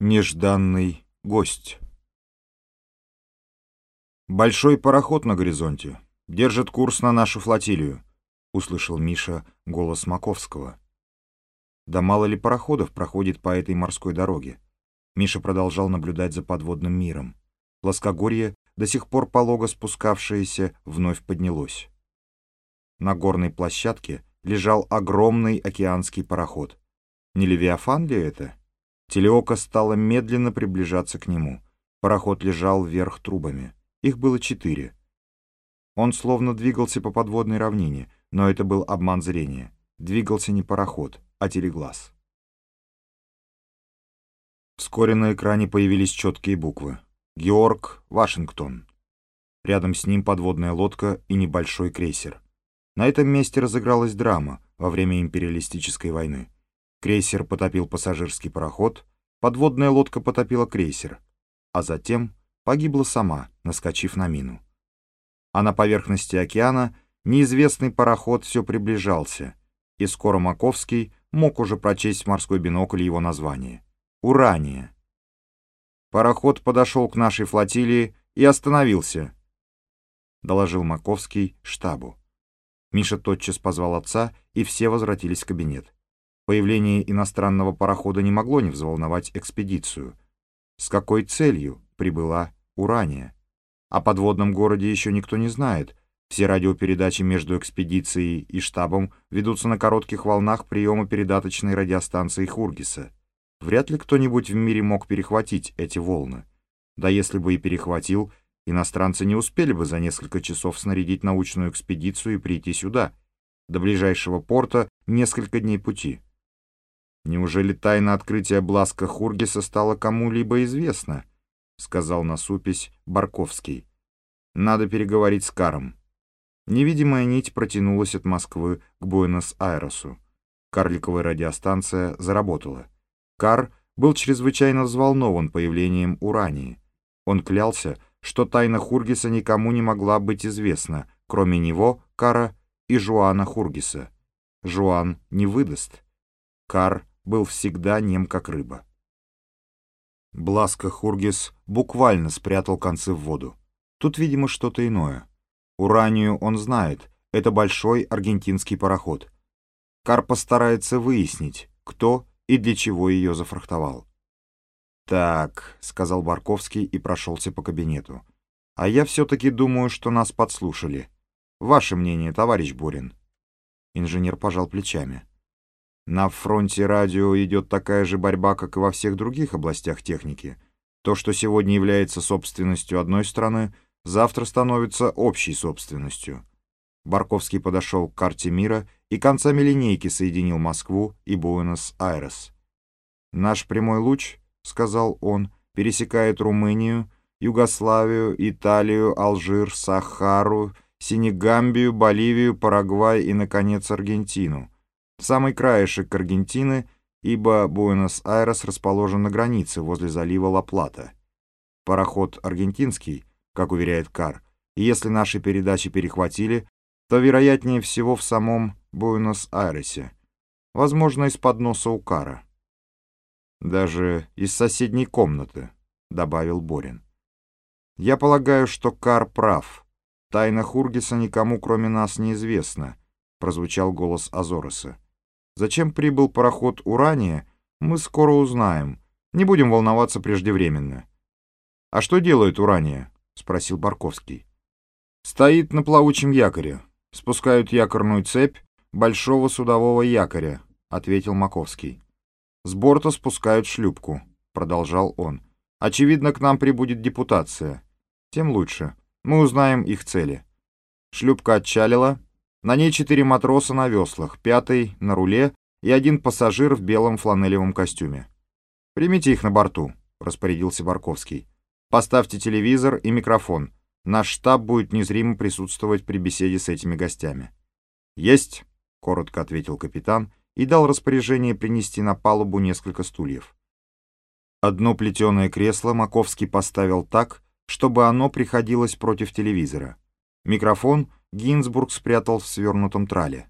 Нежданный гость. «Большой пароход на горизонте. Держит курс на нашу флотилию», — услышал Миша голос Маковского. Да мало ли пароходов проходит по этой морской дороге. Миша продолжал наблюдать за подводным миром. Плоскогорье, до сих пор полого спускавшееся, вновь поднялось. На горной площадке лежал огромный океанский пароход. Не Левиафан ли это? Телеока стала медленно приближаться к нему. Пароход лежал вверх трубами. Их было четыре. Он словно двигался по подводной равнине, но это был обман зрения. Двигался не пароход, а телеглаз. Вскоре на экране появились четкие буквы. «Георг Вашингтон». Рядом с ним подводная лодка и небольшой крейсер. На этом месте разыгралась драма во время империалистической войны. Крейсер потопил пассажирский пароход, подводная лодка потопила крейсер, а затем погибла сама, наскочив на мину. А на поверхности океана неизвестный пароход все приближался, и скоро Маковский мог уже прочесть в морской бинокль его название — «Урания». Пароход подошел к нашей флотилии и остановился, — доложил Маковский штабу. Миша тотчас позвал отца, и все возвратились в кабинет. Появление иностранного парохода не могло не взволновать экспедицию. С какой целью прибыла Урания? О подводном городе еще никто не знает. Все радиопередачи между экспедицией и штабом ведутся на коротких волнах приема передаточной радиостанции Хургиса. Вряд ли кто-нибудь в мире мог перехватить эти волны. Да если бы и перехватил, иностранцы не успели бы за несколько часов снарядить научную экспедицию и прийти сюда. До ближайшего порта несколько дней пути. «Неужели тайна открытия Бласка Хургиса стала кому-либо известна?» — сказал насупись Барковский. «Надо переговорить с Каром». Невидимая нить протянулась от Москвы к Буэнос-Айресу. Карликовая радиостанция заработала. Кар был чрезвычайно взволнован появлением Урании. Он клялся, что тайна Хургиса никому не могла быть известна, кроме него, Кара и Жуана Хургиса. Жуан не выдаст. Кар был всегда нем как рыба. Бласка Хургис буквально спрятал концы в воду. Тут, видимо, что-то иное. Уранию он знает, это большой аргентинский пароход. Кар постарается выяснить, кто и для чего ее зафрахтовал. «Так», — сказал Барковский и прошелся по кабинету. «А я все-таки думаю, что нас подслушали. Ваше мнение, товарищ Бурин?» Инженер пожал плечами. На фронте радио идет такая же борьба, как и во всех других областях техники. То, что сегодня является собственностью одной страны, завтра становится общей собственностью. Барковский подошел к карте мира и концами линейки соединил Москву и Буэнос-Айрес. «Наш прямой луч, — сказал он, — пересекает Румынию, Югославию, Италию, Алжир, Сахару, Сенегамбию, Боливию, Парагвай и, наконец, Аргентину» самый краешек Аргентины, ибо Буэнос-Айрес расположен на границе возле залива Ла-Плата. Пароход аргентинский, как уверяет Кар, и если наши передачи перехватили, то вероятнее всего в самом Буэнос-Айресе, возможно, из-под носа у Кара. Даже из соседней комнаты, добавил Борин. Я полагаю, что Кар прав. Тайна Хургиса никому, кроме нас, неизвестна, прозвучал голос Азороса. Зачем прибыл пароход «Урания», мы скоро узнаем. Не будем волноваться преждевременно. — А что делает «Урания»? — спросил Барковский. — Стоит на плавучем якоре. Спускают якорную цепь большого судового якоря, — ответил Маковский. — С борта спускают шлюпку, — продолжал он. — Очевидно, к нам прибудет депутация. Тем лучше. Мы узнаем их цели. Шлюпка отчалила, на ней четыре матроса на веслах, пятый на руле и один пассажир в белом фланелевом костюме. «Примите их на борту», — распорядился Барковский. «Поставьте телевизор и микрофон. Наш штаб будет незримо присутствовать при беседе с этими гостями». «Есть», — коротко ответил капитан и дал распоряжение принести на палубу несколько стульев. Одно плетеное кресло Маковский поставил так, чтобы оно приходилось против телевизора. Микрофон Гинзбург спрятал в свернутом трале.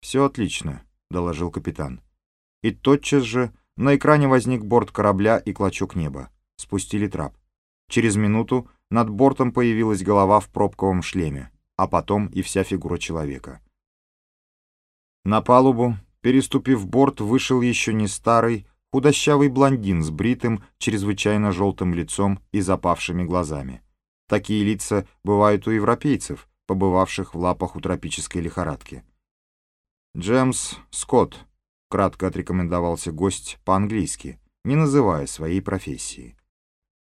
«Все отлично», — доложил капитан. И тотчас же На экране возник борт корабля и клочок неба. Спустили трап. Через минуту над бортом появилась голова в пробковом шлеме, а потом и вся фигура человека. На палубу, переступив борт, вышел еще не старый, худощавый блондин с бритым, чрезвычайно желтым лицом и запавшими глазами. Такие лица бывают у европейцев, побывавших в лапах у тропической лихорадки. «Джемс Скотт», — кратко отрекомендовался гость по-английски, не называя своей профессии.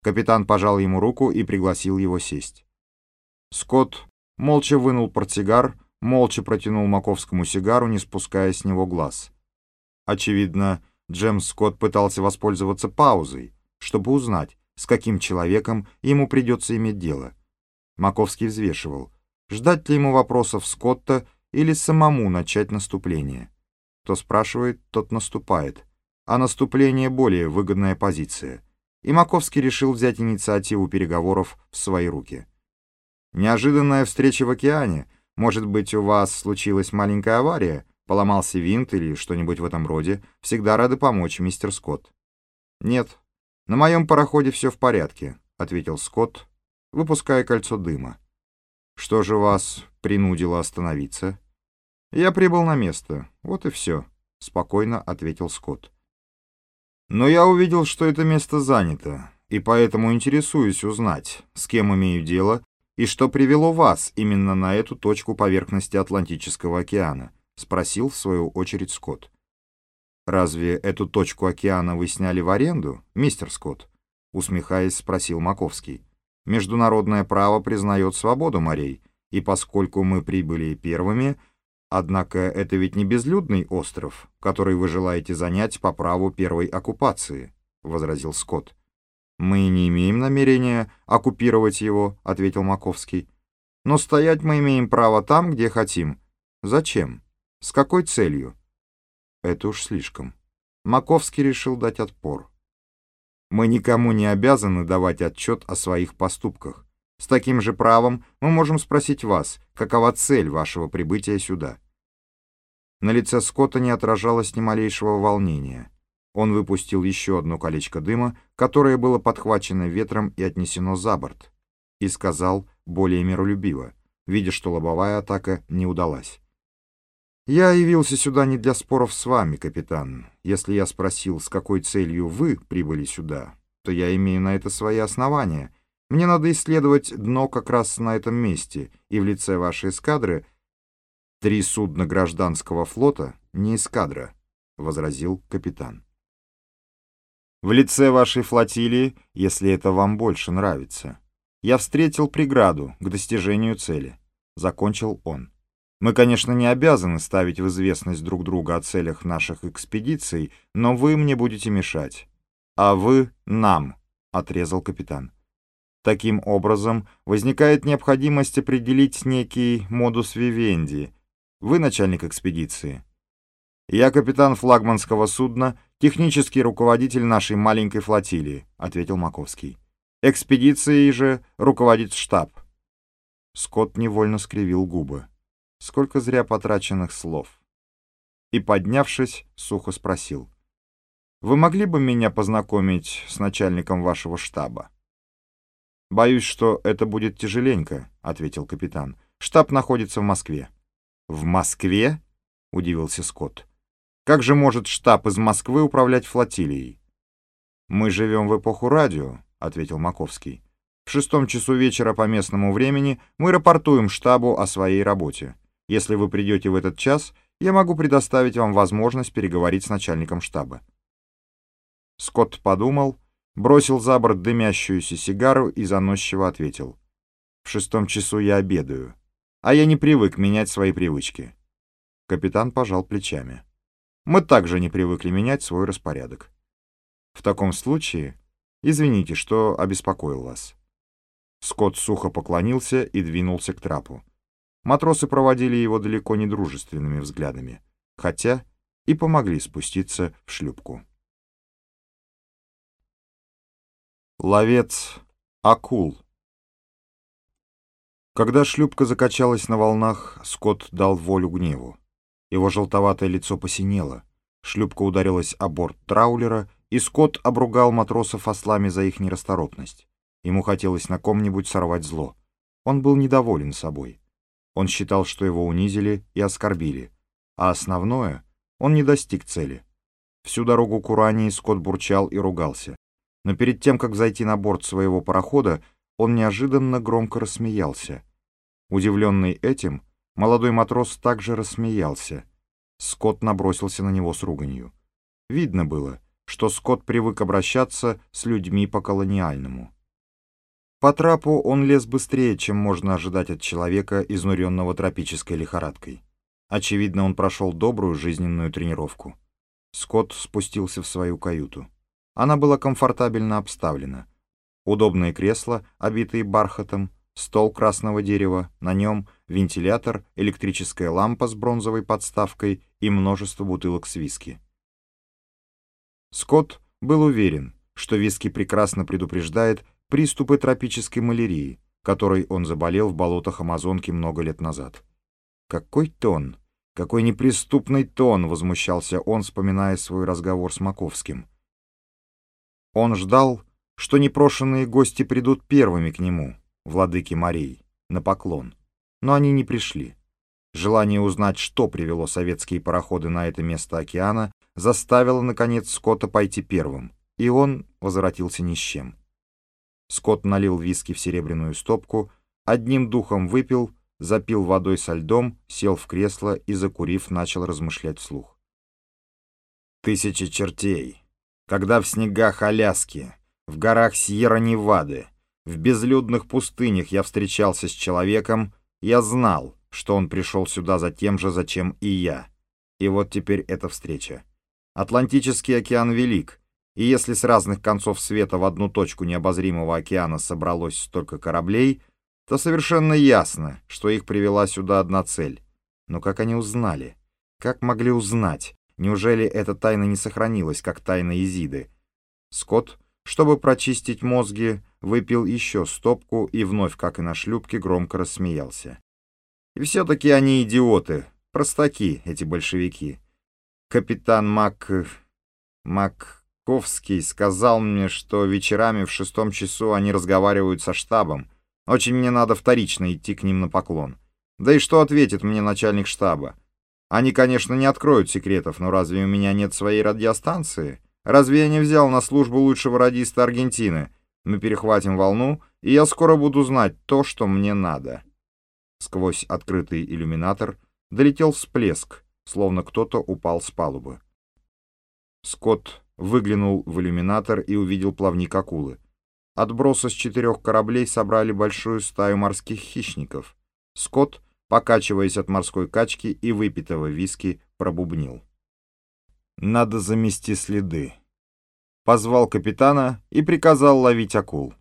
Капитан пожал ему руку и пригласил его сесть. Скотт молча вынул портсигар, молча протянул Маковскому сигару, не спуская с него глаз. Очевидно, Джемс Скотт пытался воспользоваться паузой, чтобы узнать, с каким человеком ему придется иметь дело. Маковский взвешивал, ждать ли ему вопросов Скотта или самому начать наступление. Кто спрашивает, тот наступает, а наступление — более выгодная позиция. И Маковский решил взять инициативу переговоров в свои руки. Неожиданная встреча в океане. Может быть, у вас случилась маленькая авария, поломался винт или что-нибудь в этом роде. Всегда рады помочь, мистер Скотт. Нет, на моем пароходе все в порядке, ответил Скотт, выпуская кольцо дыма. Что же вас принудило остановиться? Я прибыл на место, вот и все, спокойно ответил Скотт. Но я увидел, что это место занято, и поэтому интересуюсь узнать, с кем имею дело и что привело вас именно на эту точку поверхности Атлантического океана, спросил в свою очередь Скотт. Разве эту точку океана вы сняли в аренду, мистер Скотт? усмехаясь, спросил Маковский. Международное право признает свободу морей, и поскольку мы прибыли первыми, однако это ведь не безлюдный остров, который вы желаете занять по праву первой оккупации, — возразил Скотт. «Мы не имеем намерения оккупировать его», — ответил Маковский. «Но стоять мы имеем право там, где хотим. Зачем? С какой целью?» Это уж слишком. Маковский решил дать отпор. Мы никому не обязаны давать отчет о своих поступках. С таким же правом мы можем спросить вас, какова цель вашего прибытия сюда. На лице Скотта не отражалось ни малейшего волнения. Он выпустил еще одно колечко дыма, которое было подхвачено ветром и отнесено за борт, и сказал более миролюбиво, видя, что лобовая атака не удалась. «Я явился сюда не для споров с вами, капитан. Если я спросил, с какой целью вы прибыли сюда, то я имею на это свои основания. Мне надо исследовать дно как раз на этом месте, и в лице вашей эскадры три судна гражданского флота не эскадра», — возразил капитан. «В лице вашей флотилии, если это вам больше нравится, я встретил преграду к достижению цели», — закончил он. Мы, конечно, не обязаны ставить в известность друг друга о целях наших экспедиций, но вы мне будете мешать. А вы — нам, — отрезал капитан. Таким образом, возникает необходимость определить некий модус вивенди. Вы начальник экспедиции. Я капитан флагманского судна, технический руководитель нашей маленькой флотилии, — ответил Маковский. Экспедицией же руководит штаб. Скотт невольно скривил губы. Сколько зря потраченных слов. И, поднявшись, сухо спросил. «Вы могли бы меня познакомить с начальником вашего штаба?» «Боюсь, что это будет тяжеленько», — ответил капитан. «Штаб находится в Москве». «В Москве?» — удивился Скотт. «Как же может штаб из Москвы управлять флотилией?» «Мы живем в эпоху радио», — ответил Маковский. «В шестом часу вечера по местному времени мы рапортуем штабу о своей работе. Если вы придете в этот час, я могу предоставить вам возможность переговорить с начальником штаба». Скотт подумал, бросил за борт дымящуюся сигару и заносчиво ответил. «В шестом часу я обедаю, а я не привык менять свои привычки». Капитан пожал плечами. «Мы также не привыкли менять свой распорядок. В таком случае, извините, что обеспокоил вас». Скотт сухо поклонился и двинулся к трапу. Матросы проводили его далеко не дружественными взглядами, хотя и помогли спуститься в шлюпку. Ловец акул Когда шлюпка закачалась на волнах, Скотт дал волю гневу. Его желтоватое лицо посинело. Шлюпка ударилась о борт траулера, и Скотт обругал матросов ослами за их нерасторопность. Ему хотелось на ком-нибудь сорвать зло. Он был недоволен собой. Он считал, что его унизили и оскорбили. А основное, он не достиг цели. Всю дорогу к Урании Скотт бурчал и ругался. Но перед тем, как зайти на борт своего парохода, он неожиданно громко рассмеялся. Удивленный этим, молодой матрос также рассмеялся. Скотт набросился на него с руганью. Видно было, что Скотт привык обращаться с людьми по-колониальному. По трапу он лез быстрее, чем можно ожидать от человека, изнуренного тропической лихорадкой. Очевидно, он прошел добрую жизненную тренировку. Скотт спустился в свою каюту. Она была комфортабельно обставлена. Удобные кресла, обитые бархатом, стол красного дерева, на нем вентилятор, электрическая лампа с бронзовой подставкой и множество бутылок с виски. Скотт был уверен, что виски прекрасно предупреждает приступы тропической малярии, которой он заболел в болотах Амазонки много лет назад. «Какой тон! Какой неприступный тон!» — возмущался он, вспоминая свой разговор с Маковским. Он ждал, что непрошенные гости придут первыми к нему, владыки морей, на поклон. Но они не пришли. Желание узнать, что привело советские пароходы на это место океана, заставило, наконец, Скотта пойти первым, и он возвратился ни с чем. Скотт налил виски в серебряную стопку, одним духом выпил, запил водой со льдом, сел в кресло и, закурив, начал размышлять вслух. «Тысячи чертей! Когда в снегах Аляски, в горах Сьерра-Невады, в безлюдных пустынях я встречался с человеком, я знал, что он пришел сюда за тем же, зачем и я. И вот теперь эта встреча. Атлантический океан велик, и если с разных концов света в одну точку необозримого океана собралось столько кораблей, то совершенно ясно, что их привела сюда одна цель. Но как они узнали? Как могли узнать? Неужели эта тайна не сохранилась, как тайна Изиды? Скотт, чтобы прочистить мозги, выпил еще стопку и вновь, как и на шлюпке, громко рассмеялся. И все-таки они идиоты, простаки, эти большевики. Капитан Мак... Мак... Ковский сказал мне, что вечерами в шестом часу они разговаривают со штабом. Очень мне надо вторично идти к ним на поклон. Да и что ответит мне начальник штаба? Они, конечно, не откроют секретов, но разве у меня нет своей радиостанции? Разве я не взял на службу лучшего радиста Аргентины? Мы перехватим волну, и я скоро буду знать то, что мне надо. Сквозь открытый иллюминатор долетел всплеск, словно кто-то упал с палубы. Скотт выглянул в иллюминатор и увидел плавник акулы. Отбросы с четырех кораблей собрали большую стаю морских хищников. Скотт, покачиваясь от морской качки и выпитого виски, пробубнил. «Надо замести следы». Позвал капитана и приказал ловить акул.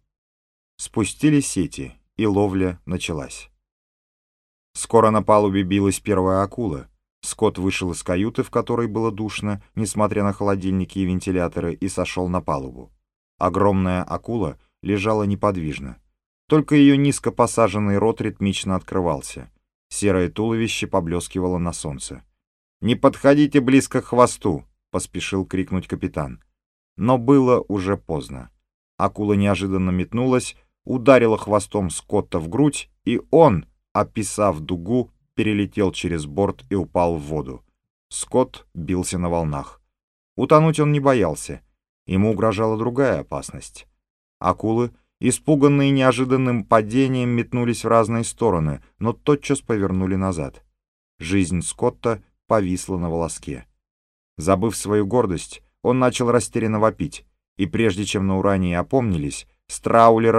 Спустили сети, и ловля началась. Скоро на палубе билась первая акула — Скотт вышел из каюты, в которой было душно, несмотря на холодильники и вентиляторы, и сошел на палубу. Огромная акула лежала неподвижно. Только ее низко посаженный рот ритмично открывался. Серое туловище поблескивало на солнце. «Не подходите близко к хвосту!» — поспешил крикнуть капитан. Но было уже поздно. Акула неожиданно метнулась, ударила хвостом Скотта в грудь, и он, описав дугу, перелетел через борт и упал в воду. Скотт бился на волнах. Утонуть он не боялся. Ему угрожала другая опасность. Акулы, испуганные неожиданным падением, метнулись в разные стороны, но тотчас повернули назад. Жизнь Скотта повисла на волоске. Забыв свою гордость, он начал растерянно вопить, и прежде чем на уране опомнились, с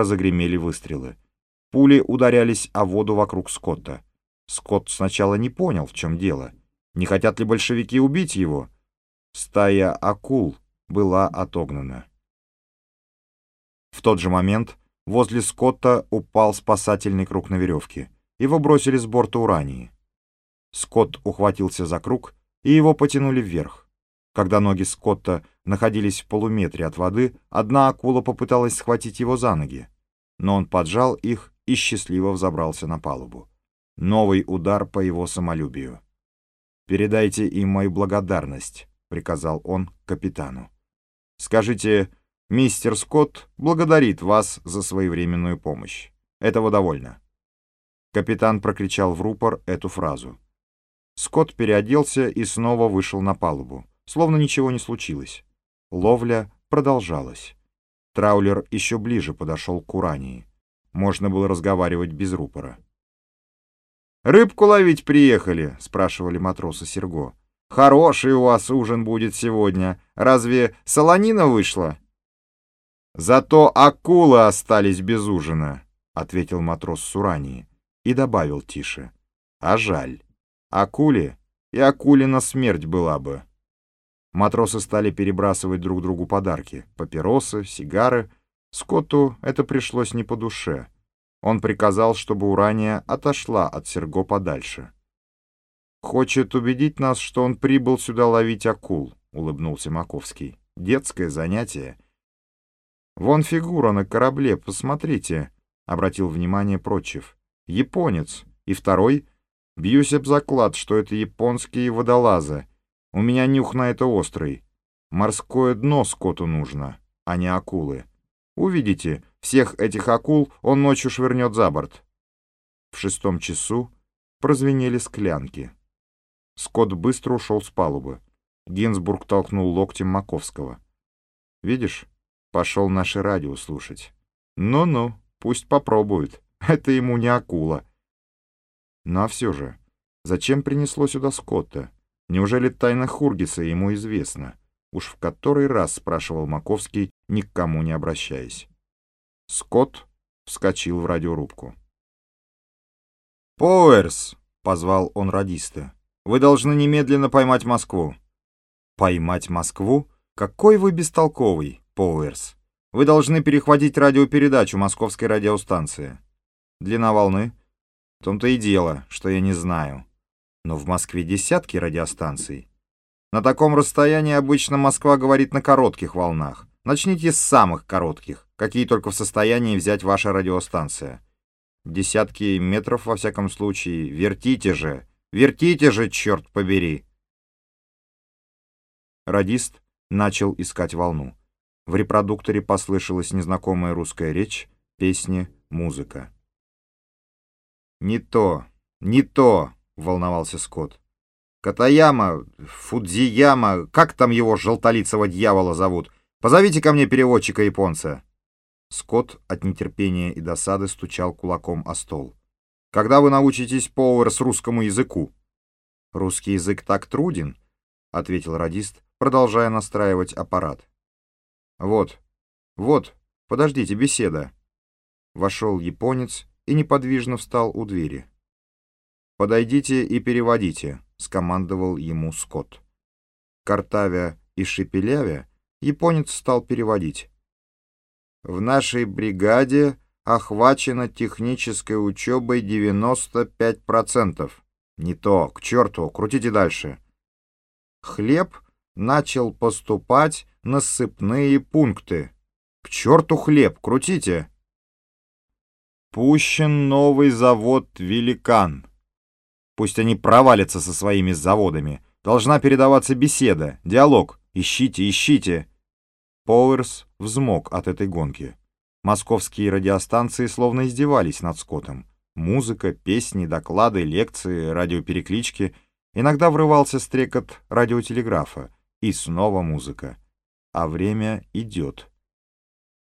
загремели выстрелы. Пули ударялись о воду вокруг Скотта. Скотт сначала не понял, в чем дело. Не хотят ли большевики убить его? Стая акул была отогнана. В тот же момент возле Скотта упал спасательный круг на веревке. Его бросили с борта Урании. Скотт ухватился за круг, и его потянули вверх. Когда ноги Скотта находились в полуметре от воды, одна акула попыталась схватить его за ноги, но он поджал их и счастливо взобрался на палубу. Новый удар по его самолюбию. «Передайте им мою благодарность», — приказал он капитану. «Скажите, мистер Скотт благодарит вас за своевременную помощь. Этого довольно». Капитан прокричал в рупор эту фразу. Скотт переоделся и снова вышел на палубу, словно ничего не случилось. Ловля продолжалась. Траулер еще ближе подошел к Урании. Можно было разговаривать без рупора. «Рыбку ловить приехали?» — спрашивали матросы Серго. «Хороший у вас ужин будет сегодня. Разве солонина вышла?» «Зато акулы остались без ужина», — ответил матрос Сурании и добавил тише. «А жаль. Акуле и акулина смерть была бы». Матросы стали перебрасывать друг другу подарки — папиросы, сигары. Скотту это пришлось не по душе. Он приказал, чтобы Урания отошла от Серго подальше. «Хочет убедить нас, что он прибыл сюда ловить акул», — улыбнулся Маковский. «Детское занятие». «Вон фигура на корабле, посмотрите», — обратил внимание Прочев. «Японец. И второй. Бьюсь об заклад, что это японские водолазы. У меня нюх на это острый. Морское дно скоту нужно, а не акулы. Увидите, всех этих акул он ночью швырнет за борт. В шестом часу прозвенели склянки. Скотт быстро ушел с палубы. Гинзбург толкнул локтем Маковского. «Видишь, пошел наше радио слушать. Ну-ну, пусть попробует. Это ему не акула». Ну а все же, зачем принесло сюда Скотта? Неужели тайна Хургиса ему известна? Уж в который раз спрашивал Маковский, ни к кому не обращаясь. Скотт вскочил в радиорубку. «Поуэрс!» — позвал он радиста. «Вы должны немедленно поймать Москву». «Поймать Москву? Какой вы бестолковый, Поуэрс! Вы должны перехватить радиопередачу московской радиостанции. Длина волны? В том-то и дело, что я не знаю. Но в Москве десятки радиостанций. На таком расстоянии обычно Москва говорит на коротких волнах. Начните с самых коротких, какие только в состоянии взять ваша радиостанция. Десятки метров, во всяком случае. Вертите же! Вертите же, черт побери! Радист начал искать волну. В репродукторе послышалась незнакомая русская речь, песни, музыка. «Не то, не то!» — волновался Скотт. «Катаяма, Фудзияма, как там его желтолицего дьявола зовут? Позовите ко мне переводчика-японца». Скотт от нетерпения и досады стучал кулаком о стол. «Когда вы научитесь, Поуэрс, русскому языку?» «Русский язык так труден», — ответил радист, продолжая настраивать аппарат. «Вот, вот, подождите, беседа». Вошел японец и неподвижно встал у двери. «Подойдите и переводите», — скомандовал ему Скотт. Картавя и шепелявя, японец стал переводить. «В нашей бригаде охвачено технической учебой 95%. Не то, к черту, крутите дальше. Хлеб начал поступать на сыпные пункты. К черту хлеб, крутите!» Пущен новый завод «Великан». Пусть они провалятся со своими заводами. Должна передаваться беседа, диалог. Ищите, ищите. Пауэрс взмок от этой гонки. Московские радиостанции словно издевались над Скоттом. Музыка, песни, доклады, лекции, радиопереклички. Иногда врывался стрекот радиотелеграфа. И снова музыка. А время идет.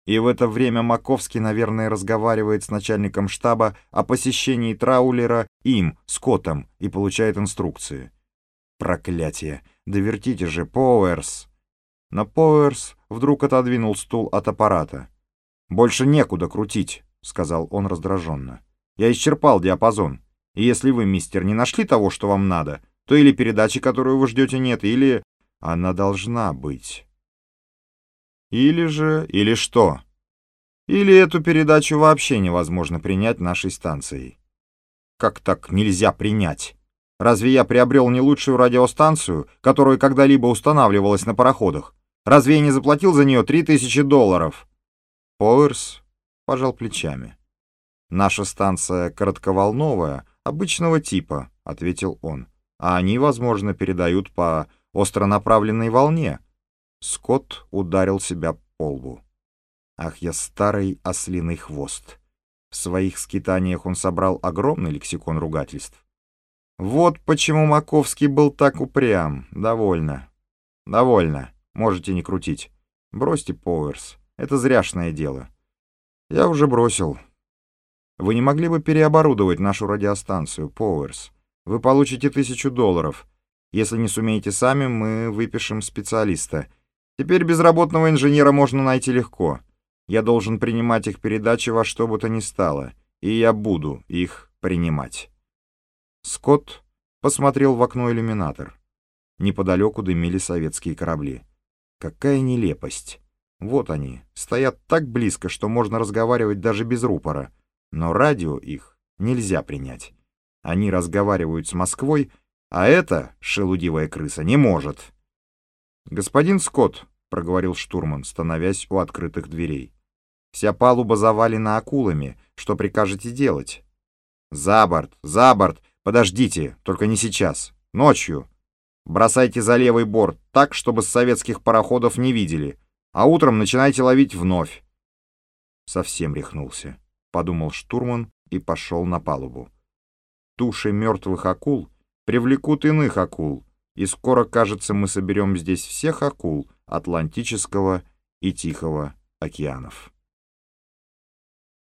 И в это время Маковский, наверное, разговаривает с начальником штаба о посещении Траулера им, Скоттом, и получает инструкции. Проклятие! Довертите же, Поуэрс! Но Поуэрс вдруг отодвинул стул от аппарата. «Больше некуда крутить», — сказал он раздраженно. «Я исчерпал диапазон. И если вы, мистер, не нашли того, что вам надо, то или передачи, которую вы ждете, нет, или... Она должна быть». Или же... Или что? Или эту передачу вообще невозможно принять нашей станцией? Как так нельзя принять? Разве я приобрел не лучшую радиостанцию, которая когда-либо устанавливалась на пароходах? Разве я не заплатил за нее 3000 долларов? Пауэрс пожал плечами. «Наша станция коротковолновая, обычного типа», — ответил он. «А они, возможно, передают по остронаправленной волне. Скотт ударил себя по лбу. Ах, я старый ослиный хвост. В своих скитаниях он собрал огромный лексикон ругательств. Вот почему Маковский был так упрям. Довольно. Довольно. Можете не крутить. Бросьте Поуэрс. Это зряшное дело. Я уже бросил. Вы не могли бы переоборудовать нашу радиостанцию, Поуэрс? Вы получите тысячу долларов. Если не сумеете сами, мы выпишем специалиста. Теперь безработного инженера можно найти легко. Я должен принимать их передачи во что бы то ни стало, и я буду их принимать. Скотт посмотрел в окно иллюминатор. Неподалеку дымили советские корабли. Какая нелепость! Вот они, стоят так близко, что можно разговаривать даже без рупора, но радио их нельзя принять. Они разговаривают с Москвой, а эта шелудивая крыса не может. «Господин Скотт», — проговорил штурман, становясь у открытых дверей, — «вся палуба завалена акулами. Что прикажете делать?» «За борт! За борт! Подождите, только не сейчас. Ночью. Бросайте за левый борт так, чтобы с советских пароходов не видели, а утром начинайте ловить вновь. Совсем рехнулся, подумал штурман и пошел на палубу. Туши мертвых акул привлекут иных акул, и скоро, кажется, мы соберем здесь всех акул Атлантического и Тихого океанов.